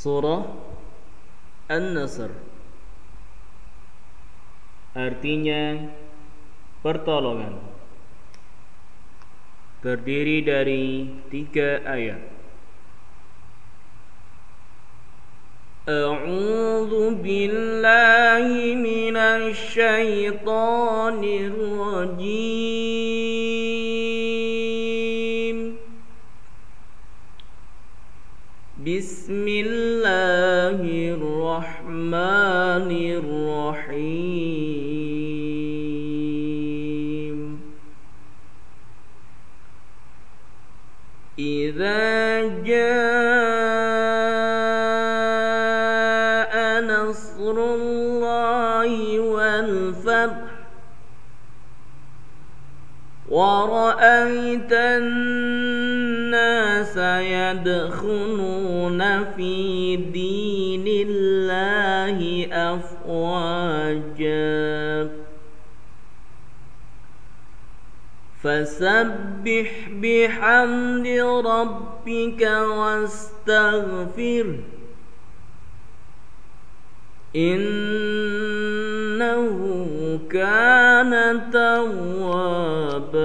Surah An-Nasr Artinya pertolongan Terdiri dari tiga ayat أعوذ بالله من الشيطان الرجيم بسم الله الرحمن الرحيم. إذا جاء نصر الله والفتح ورأيت الناس يدخلون في دين الله أفواجا. فسبح بحمد ربك واستغفره إنه كان توابا.